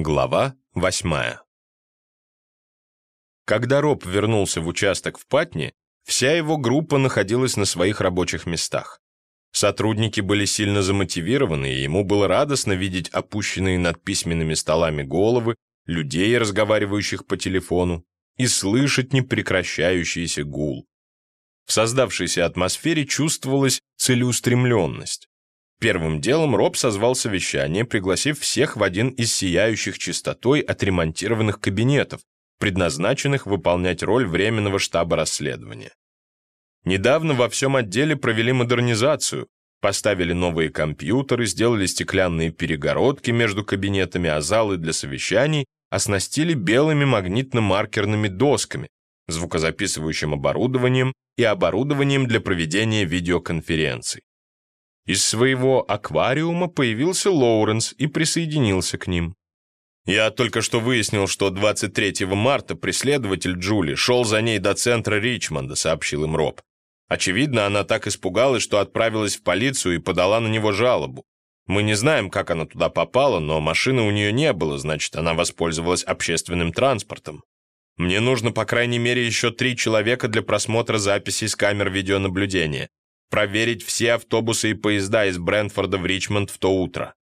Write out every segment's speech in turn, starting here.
Глава восьмая Когда Роб вернулся в участок в Патне, вся его группа находилась на своих рабочих местах. Сотрудники были сильно замотивированы, и ему было радостно видеть опущенные над письменными столами головы, людей, разговаривающих по телефону, и слышать непрекращающийся гул. В создавшейся атмосфере чувствовалась целеустремленность. Первым делом Роб созвал совещание, пригласив всех в один из сияющих чистотой отремонтированных кабинетов, предназначенных выполнять роль временного штаба расследования. Недавно во всем отделе провели модернизацию, поставили новые компьютеры, сделали стеклянные перегородки между кабинетами, а залы для совещаний оснастили белыми магнитно-маркерными досками, звукозаписывающим оборудованием и оборудованием для проведения видеоконференций. Из своего аквариума появился Лоуренс и присоединился к ним. Я только что выяснил, что 23 марта преследователь Джули шел за ней до центра Ричмонда, сообщил им Роб. Очевидно, она так испугалась, что отправилась в полицию и подала на него жалобу. Мы не знаем, как она туда попала, но машины у нее не было, значит, она воспользовалась общественным транспортом. Мне нужно, по крайней мере, еще три человека для просмотра записей с камер видеонаблюдения проверить все автобусы и поезда из Брентфорда в Ричмонд в то утро.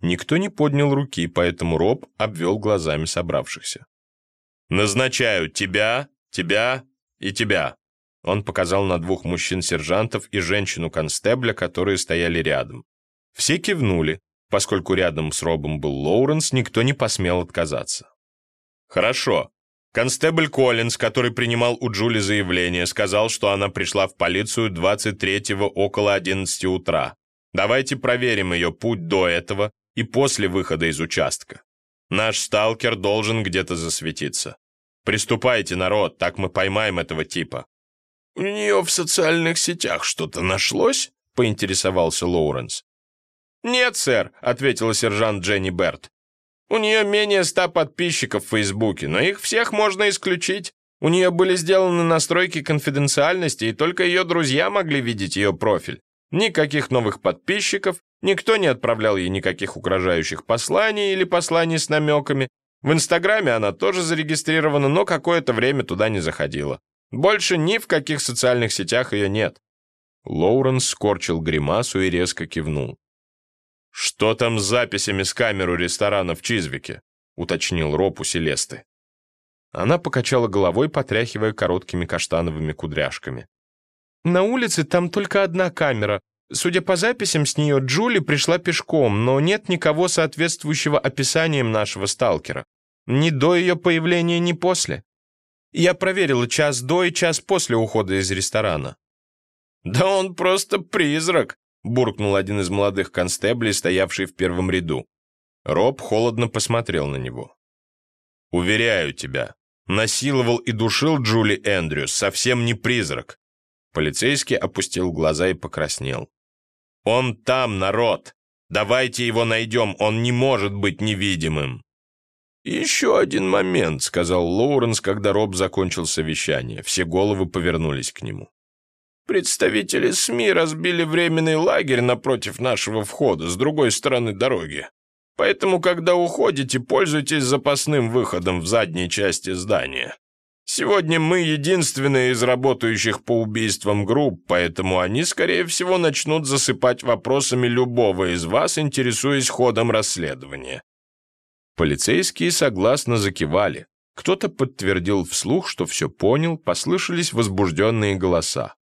Никто не поднял руки, поэтому Роб обвел глазами собравшихся. «Назначаю тебя, тебя и тебя», он показал на двух мужчин-сержантов и женщину-констебля, которые стояли рядом. Все кивнули. Поскольку рядом с Робом был Лоуренс, никто не посмел отказаться. «Хорошо. Констебль Коллинз, который принимал у Джули заявление, сказал, что она пришла в полицию 23-го около 11 утра. Давайте проверим ее путь до этого и после выхода из участка. Наш сталкер должен где-то засветиться. Приступайте, народ, так мы поймаем этого типа». «У нее в социальных сетях что-то нашлось?» — поинтересовался Лоуренс. «Нет, сэр», — ответила сержант Дженни Берт. У нее менее ста подписчиков в Фейсбуке, но их всех можно исключить. У нее были сделаны настройки конфиденциальности, и только ее друзья могли видеть ее профиль. Никаких новых подписчиков, никто не отправлял ей никаких угрожающих посланий или посланий с намеками. В Инстаграме она тоже зарегистрирована, но какое-то время туда не заходила. Больше ни в каких социальных сетях ее нет. Лоуренс скорчил гримасу и резко кивнул. «Что там с записями с камеру ресторана в Чизвике?» — уточнил Роб у Селесты. Она покачала головой, потряхивая короткими каштановыми кудряшками. «На улице там только одна камера. Судя по записям с нее, Джули пришла пешком, но нет никого соответствующего описанием нашего сталкера. Ни до ее появления, ни после. Я проверила час до и час после ухода из ресторана». «Да он просто призрак», буркнул один из молодых констеблей, стоявший в первом ряду. Роб холодно посмотрел на него. «Уверяю тебя, насиловал и душил Джули Эндрюс, совсем не призрак». Полицейский опустил глаза и покраснел. «Он там, народ! Давайте его найдем, он не может быть невидимым!» «Еще один момент», — сказал Лоуренс, когда Роб закончил совещание. Все головы повернулись к нему. Представители СМИ разбили временный лагерь напротив нашего входа с другой стороны дороги. Поэтому, когда уходите, пользуйтесь запасным выходом в задней части здания. Сегодня мы единственные из работающих по убийствам групп, поэтому они, скорее всего, начнут засыпать вопросами любого из вас, интересуясь ходом расследования». Полицейские согласно закивали. Кто-то подтвердил вслух, что все понял, послышались возбужденные голоса.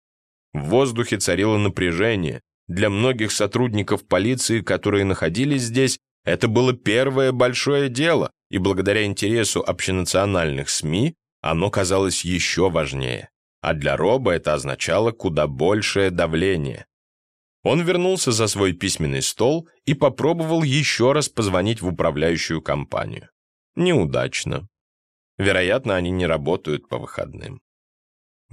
В воздухе царило напряжение. Для многих сотрудников полиции, которые находились здесь, это было первое большое дело, и благодаря интересу общенациональных СМИ оно казалось еще важнее. А для Роба это означало куда большее давление. Он вернулся за свой письменный стол и попробовал еще раз позвонить в управляющую компанию. Неудачно. Вероятно, они не работают по выходным.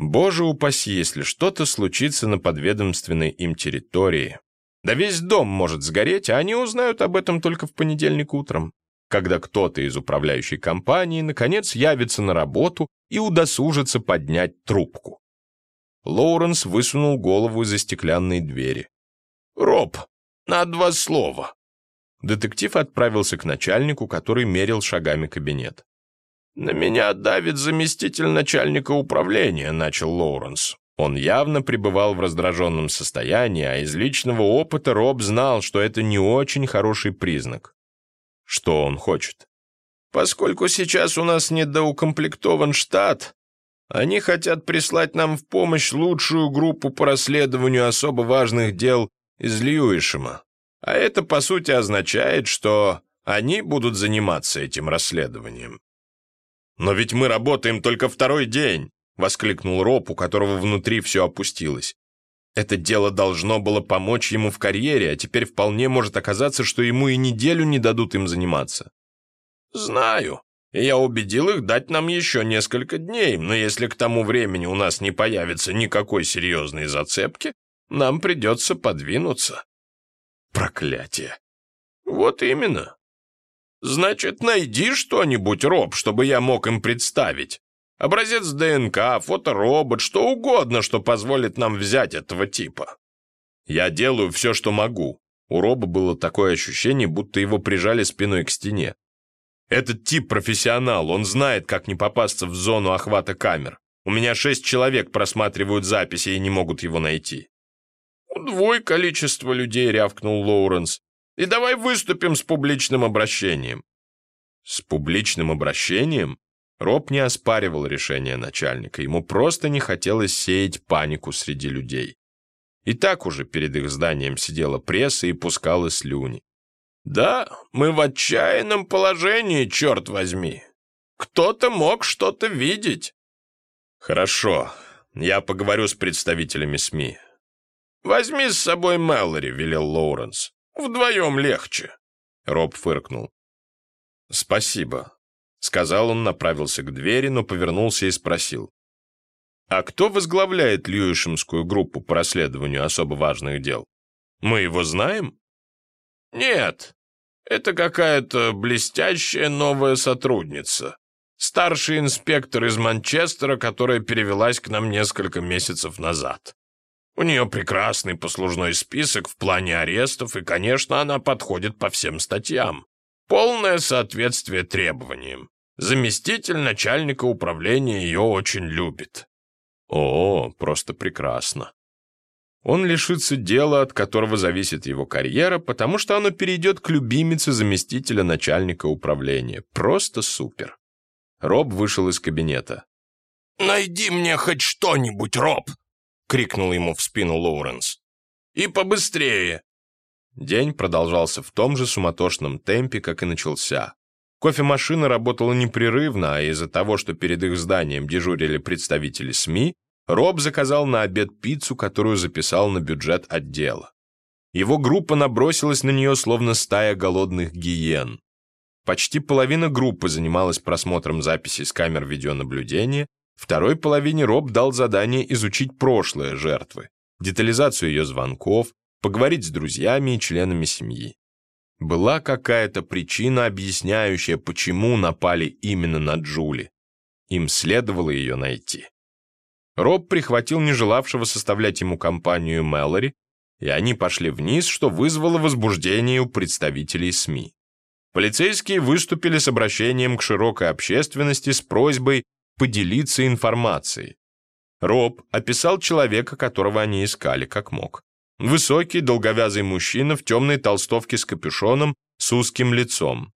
Боже упаси, если что-то случится на подведомственной им территории. Да весь дом может сгореть, а они узнают об этом только в понедельник утром, когда кто-то из управляющей компании наконец явится на работу и удосужится поднять трубку. Лоуренс высунул голову из-за стеклянной двери. «Роб, на два слова». Детектив отправился к начальнику, который мерил шагами кабинет. «На меня давит заместитель начальника управления», — начал Лоуренс. Он явно пребывал в раздраженном состоянии, а из личного опыта Роб знал, что это не очень хороший признак. Что он хочет? «Поскольку сейчас у нас недоукомплектован штат, они хотят прислать нам в помощь лучшую группу по расследованию особо важных дел из Льюишема. А это, по сути, означает, что они будут заниматься этим расследованием. «Но ведь мы работаем только второй день!» — воскликнул Роб, у которого внутри все опустилось. Это дело должно было помочь ему в карьере, а теперь вполне может оказаться, что ему и неделю не дадут им заниматься. «Знаю. Я убедил их дать нам еще несколько дней, но если к тому времени у нас не появится никакой серьезной зацепки, нам придется подвинуться». Проклятие. Вот именно. Значит, найди что-нибудь, Роб, чтобы я мог им представить. Образец ДНК, фоторобот, что угодно, что позволит нам взять этого типа. Я делаю все, что могу. У Роба было такое ощущение, будто его прижали спиной к стене. Этот тип профессионал, он знает, как не попасться в зону охвата камер. У меня шесть человек просматривают записи и не могут его найти. «Удвой количество людей», — рявкнул Лоуренс. «И давай выступим с публичным обращением». «С публичным обращением?» Роб не оспаривал решение начальника, ему просто не хотелось сеять панику среди людей. И так уже перед их зданием сидела пресса и пускала слюни. «Да, мы в отчаянном положении, черт возьми. Кто-то мог что-то видеть». «Хорошо, я поговорю с представителями СМИ. «Возьми с собой Мэлори», — велел Лоуренс. «Вдвоем легче». Роб фыркнул. «Спасибо», — сказал он, направился к двери, но повернулся и спросил. «А кто возглавляет Льюишемскую группу по расследованию особо важных дел? Мы его знаем?» «Нет, это какая-то блестящая новая сотрудница. Старший инспектор из Манчестера, которая перевелась к нам несколько месяцев назад. У нее прекрасный послужной список в плане арестов, и, конечно, она подходит по всем статьям. Полное соответствие требованиям. Заместитель начальника управления ее очень любит. О, просто прекрасно. Он лишится дела, от которого зависит его карьера, потому что оно перейдет к любимице заместителя начальника управления. Просто супер. Роб вышел из кабинета. «Найди мне хоть что-нибудь, Роб!» Крикнул ему в спину Лоуренс. «И побыстрее!» День продолжался в том же суматошном темпе, как и начался. Кофемашина работала непрерывно, а из-за того, что перед их зданием дежурили представители СМИ, Роб заказал на обед пиццу, которую записал на бюджет отдела. Его группа набросилась на нее, словно стая голодных гиен. Почти половина группы занималась просмотром записей с камер видеонаблюдения, Второй половине Роб дал задание изучить прошлое жертвы, детализацию ее звонков, поговорить с друзьями и членами семьи. Была какая-то причина, объясняющая, почему напали именно на Джули. Им следовало ее найти. Роб прихватил не желавшего составлять ему компанию Мэлори, и они пошли вниз, что вызвало возбуждение у представителей СМИ. Полицейские выступили с обращением к широкой общественности с просьбой поделиться информацией. Роб описал человека, которого они искали, как мог. Высокий, долговязый мужчина в темной толстовке с капюшоном, с узким лицом.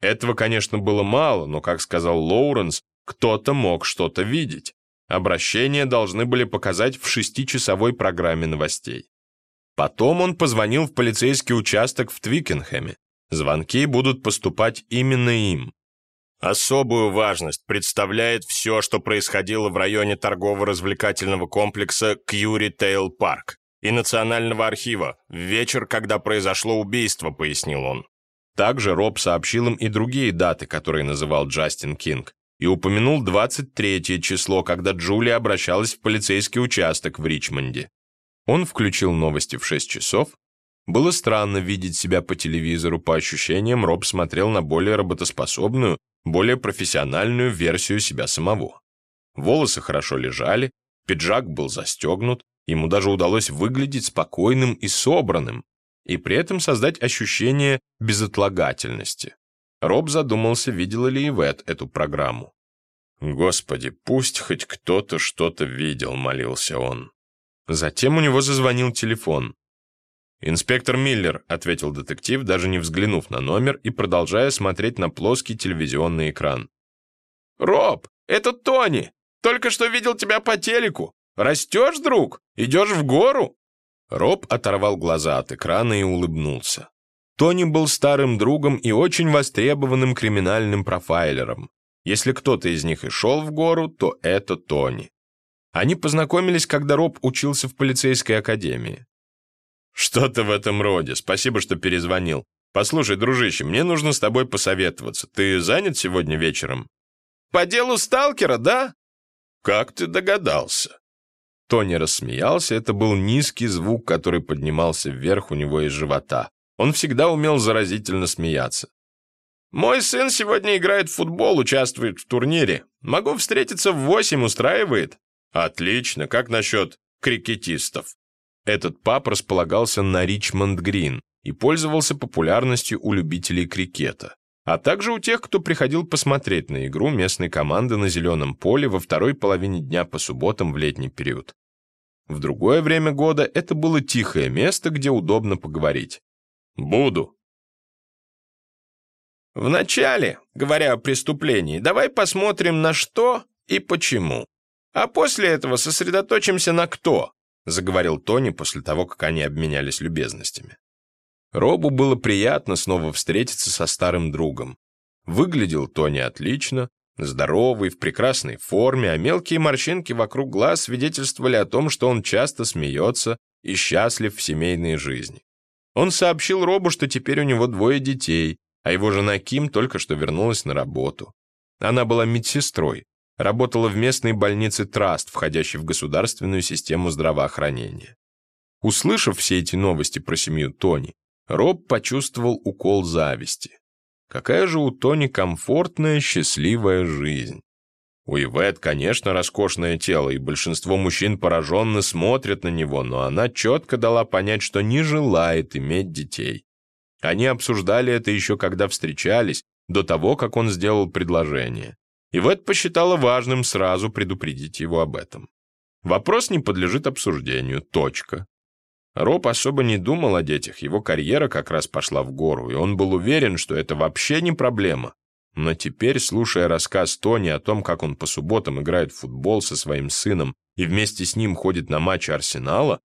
Этого, конечно, было мало, но, как сказал Лоуренс, кто-то мог что-то видеть. Обращения должны были показать в шестичасовой программе новостей. Потом он позвонил в полицейский участок в Твикенхэме. Звонки будут поступать именно им. Особую важность представляет все, что происходило в районе торгово-развлекательного комплекса Кью Ритейл Парк и Национального архива в вечер, когда произошло убийство, пояснил он. Также Роб сообщил им и другие даты, которые называл Джастин Кинг, и упомянул 23 число, когда Джулия обращалась в полицейский участок в Ричмонде. Он включил новости в 6 часов. Было странно видеть себя по телевизору, по ощущениям Роб смотрел на более работоспособную более профессиональную версию себя самого. Волосы хорошо лежали, пиджак был застегнут, ему даже удалось выглядеть спокойным и собранным. и при этом создать ощущение безотлагательности. Роб задумался, видела ли Ивет эту программу. «Господи, пусть хоть кто-то что-то видел», — молился он. Затем у него зазвонил телефон. «Инспектор Миллер», — ответил детектив, даже не взглянув на номер и продолжая смотреть на плоский телевизионный экран. «Роб, это Тони! Только что видел тебя по телеку! Растешь, друг? Идешь в гору?» Роб оторвал глаза от экрана и улыбнулся. Тони был старым другом и очень востребованным криминальным профайлером. Если кто-то из них и шел в гору, то это Тони. Они познакомились, когда Роб учился в полицейской академии. «Что-то в этом роде. Спасибо, что перезвонил. Послушай, дружище, мне нужно с тобой посоветоваться. Ты занят сегодня вечером?» «По делу сталкера, да?» «Как ты догадался?» Тони рассмеялся, это был низкий звук, который поднимался вверх у него из живота. Он всегда умел заразительно смеяться. «Мой сын сегодня играет в футбол, участвует в турнире. Могу встретиться в восемь, устраивает?» «Отлично. Как насчет крикетистов?» Этот паб располагался на Ричмонд-Грин и пользовался популярностью у любителей крикета, а также у тех, кто приходил посмотреть на игру местной команды на зеленом поле во второй половине дня по субботам в летний период. В другое время года это было тихое место, где удобно поговорить. «Буду». «Вначале, говоря о преступлении, давай посмотрим на что и почему. А после этого сосредоточимся на кто», заговорил Тони после того, как они обменялись любезностями. Робу было приятно снова встретиться со старым другом. Выглядел Тони отлично, здоровый, в прекрасной форме, а мелкие морщинки вокруг глаз свидетельствовали о том, что он часто смеется и счастлив в семейной жизни. Он сообщил Робу, что теперь у него двое детей, а его жена Ким только что вернулась на работу. Она была медсестрой, работала в местной больнице Траст, входящей в государственную систему здравоохранения. Услышав все эти новости про семью Тони, Роб почувствовал укол зависти. Какая же у Тони комфортная, счастливая жизнь. У Ивет, конечно, роскошное тело, и большинство мужчин пораженно смотрят на него, но она четко дала понять, что не желает иметь детей. Они обсуждали это еще когда встречались, до того, как он сделал предложение. Ивет посчитала важным сразу предупредить его об этом. Вопрос не подлежит обсуждению, точка. Роб особо не думал о детях, его карьера как раз пошла в гору, и он был уверен, что это вообще не проблема. Но теперь, слушая рассказ Тони о том, как он по субботам играет в футбол со своим сыном и вместе с ним ходит на матчи Арсенала,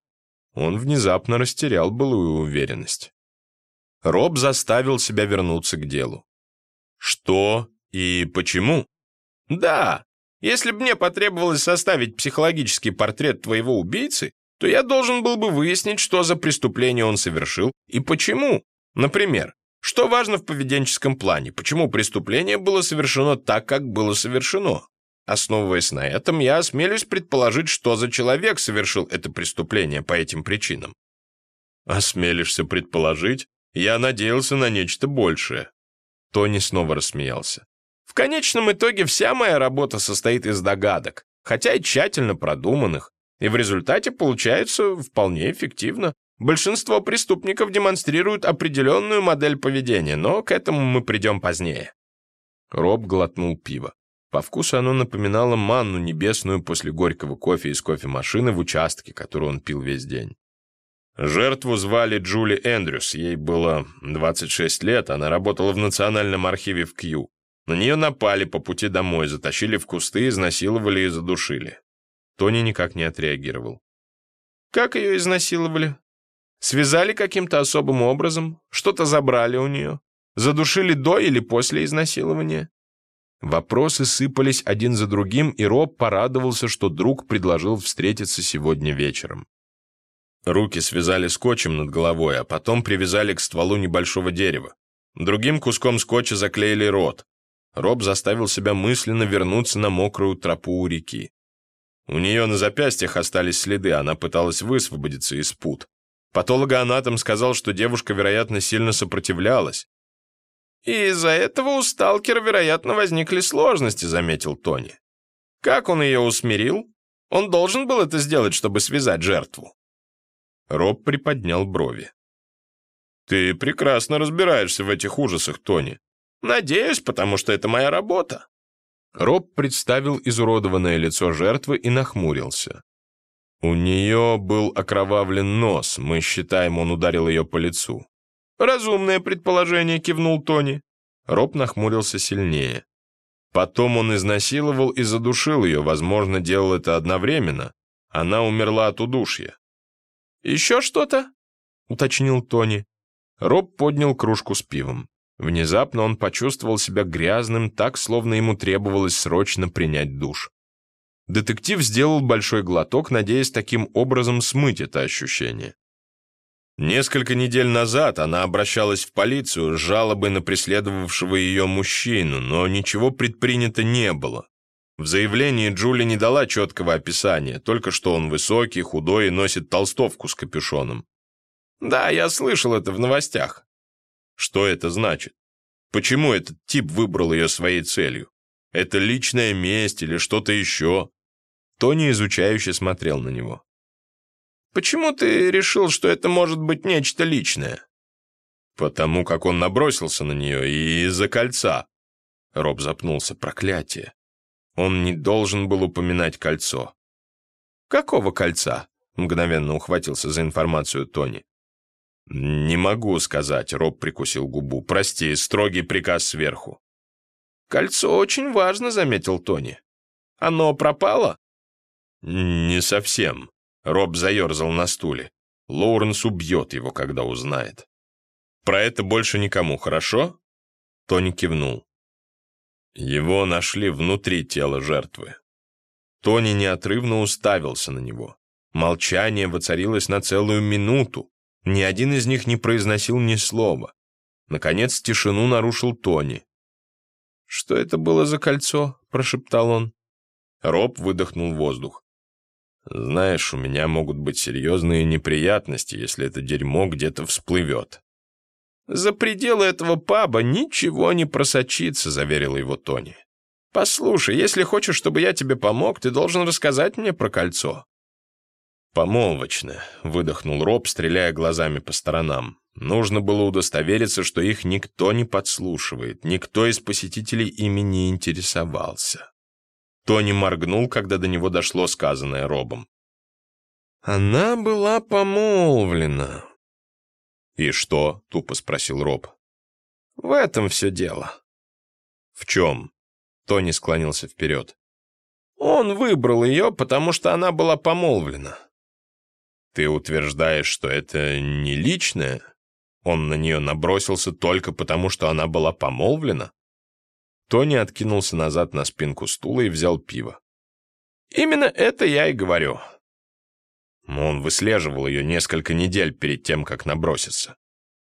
он внезапно растерял былую уверенность. Роб заставил себя вернуться к делу. Что и почему? Да, если бы мне потребовалось составить психологический портрет твоего убийцы, то я должен был бы выяснить, что за преступление он совершил и почему. Например, что важно в поведенческом плане? Почему преступление было совершено так, как было совершено? Основываясь на этом, я осмелюсь предположить, что за человек совершил это преступление по этим причинам. Осмелишься предположить? Я надеялся на нечто большее. Тони снова рассмеялся. В конечном итоге вся моя работа состоит из догадок, хотя и тщательно продуманных, и в результате получается вполне эффективно. Большинство преступников демонстрируют определенную модель поведения, но к этому мы придем позднее. Роб глотнул пиво. По вкусу оно напоминало манну небесную после горького кофе из кофемашины в участке, которую он пил весь день. Жертву звали Джули Эндрюс, ей было 26 лет, она работала в Национальном архиве в Кью. На нее напали по пути домой, затащили в кусты, изнасиловали и задушили. Тони никак не отреагировал. «Как ее изнасиловали?» Связали каким-то особым образом, что-то забрали у нее, задушили до или после изнасилования. Вопросы сыпались один за другим, и Роб порадовался, что друг предложил встретиться сегодня вечером. Руки связали скотчем над головой, а потом привязали к стволу небольшого дерева. Другим куском скотча заклеили рот. Роб заставил себя мысленно вернуться на мокрую тропу у реки. У нее на запястьях остались следы, она пыталась высвободиться из пут. Патологоанатом сказал, что девушка, вероятно, сильно сопротивлялась. «И из-за этого у сталкера, вероятно, возникли сложности», — заметил Тони. «Как он ее усмирил? Он должен был это сделать, чтобы связать жертву». Роб приподнял брови. Ты прекрасно разбираешься в этих ужасах, Тони. Надеюсь, потому что это моя работа. Роб представил изуродованное лицо жертвы и нахмурился. У нее был окровавлен нос, мы считаем, он ударил ее по лицу. «Разумное предположение», — кивнул Тони. Роб нахмурился сильнее. Потом он изнасиловал и задушил ее, возможно, делал это одновременно. Она умерла от удушья. «Еще что-то?» — уточнил Тони. Роб поднял кружку с пивом. Внезапно он почувствовал себя грязным, так, словно ему требовалось срочно принять душ. Детектив сделал большой глоток, надеясь таким образом смыть это ощущение. Несколько недель назад она обращалась в полицию с жалобой на преследовавшего ее мужчину, но ничего предпринято не было. В заявлении Джули не дала четкого описания, только что он высокий, худой и носит толстовку с капюшоном. «Да, я слышал это в новостях». Что это значит? Почему этот тип выбрал ее своей целью? Это личная месть или что-то еще? Тони изучающе смотрел на него. «Почему ты решил, что это может быть нечто личное?» «Потому как он набросился на нее и из-за кольца». Роб запнулся. Проклятие. Он не должен был упоминать кольцо. «Какого кольца?» — мгновенно ухватился за информацию Тони. «Не могу сказать», — Роб прикусил губу. «Прости, строгий приказ сверху». «Кольцо очень важно», — заметил Тони. «Оно пропало?» «Не совсем». Роб заерзал на стуле. Лоуренс убьет его, когда узнает. «Про это больше никому, хорошо?» Тони кивнул. Его нашли внутри тела жертвы. Тони неотрывно уставился на него. Молчание воцарилось на целую минуту. Ни один из них не произносил ни слова. Наконец тишину нарушил Тони. «Что это было за кольцо?» – прошептал он. Роб выдохнул воздух. Знаешь, у меня могут быть серьезные неприятности, если это дерьмо где-то всплывет. За пределы этого паба ничего не просочится, заверил его Тони. Послушай, если хочешь, чтобы я тебе помог, ты должен рассказать мне про кольцо. Помолвочно, выдохнул Роб, стреляя глазами по сторонам. Нужно было удостовериться, что их никто не подслушивает, никто из посетителей ими не интересовался. Тони моргнул, когда до него дошло сказанное Робом. «Она была помолвлена». «И что?» — тупо спросил Роб. «В этом все дело». «В чем?» — Тони склонился вперед. «Он выбрал ее, потому что она была помолвлена». «Ты утверждаешь, что это не личное? Он на нее набросился только потому, что она была помолвлена?» Тони откинулся назад на спинку стула и взял пиво. «Именно это я и говорю». Он выслеживал ее несколько недель перед тем, как наброситься.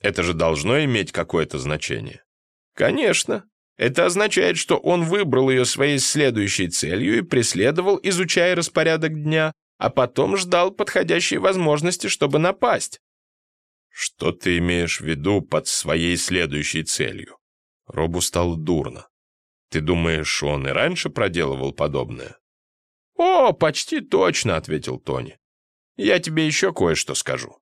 Это же должно иметь какое-то значение. Конечно. Это означает, что он выбрал ее своей следующей целью и преследовал, изучая распорядок дня, а потом ждал подходящей возможности, чтобы напасть. Что ты имеешь в виду под своей следующей целью? Робу стало дурно. Ты думаешь, он и раньше проделывал подобное? О, почти точно, ответил Тони. Я тебе еще кое-что скажу.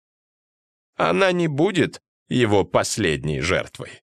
Она не будет его последней жертвой.